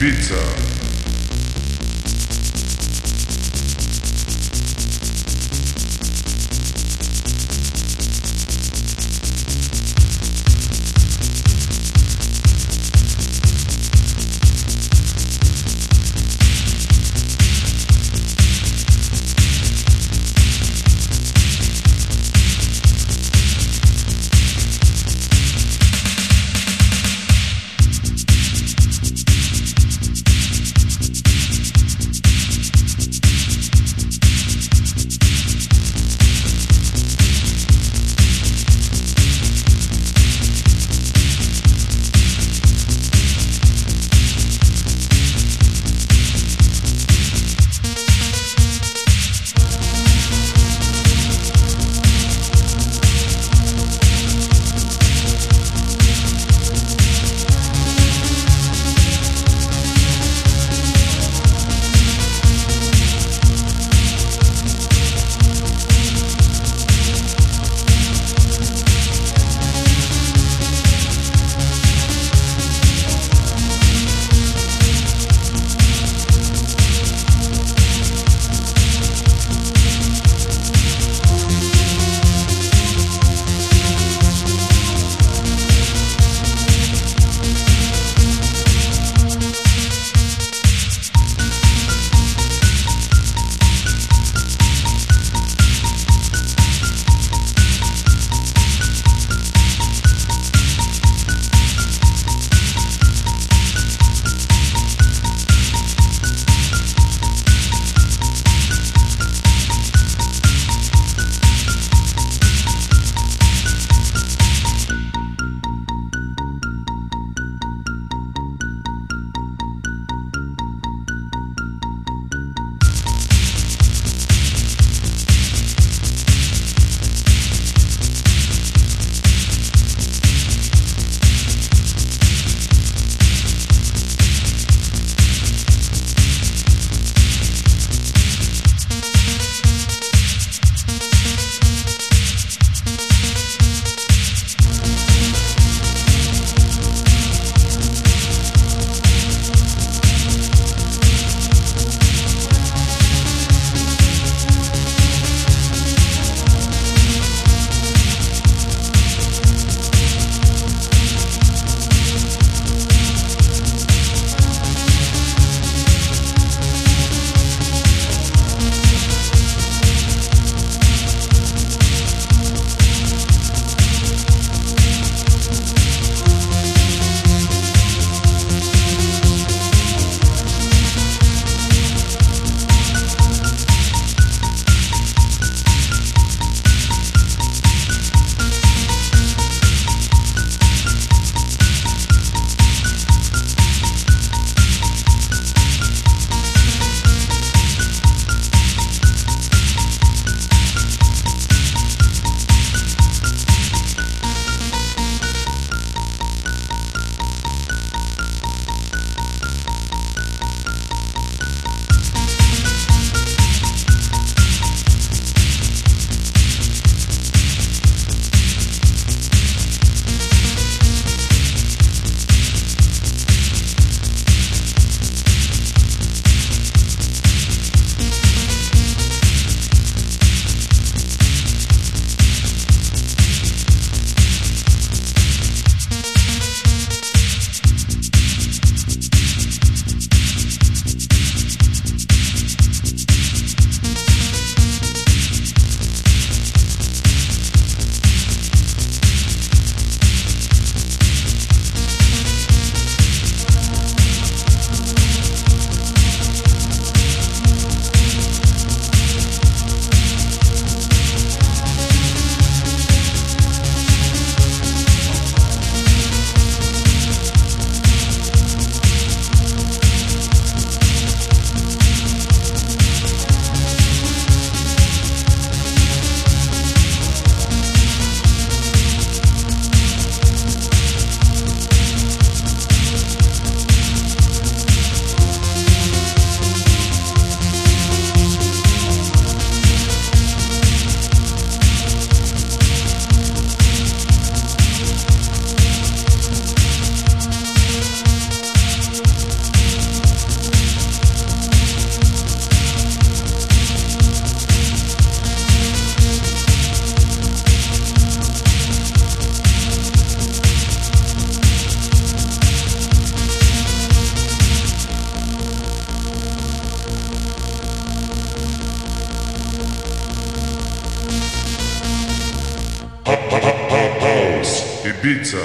Ibiza. Ibiza.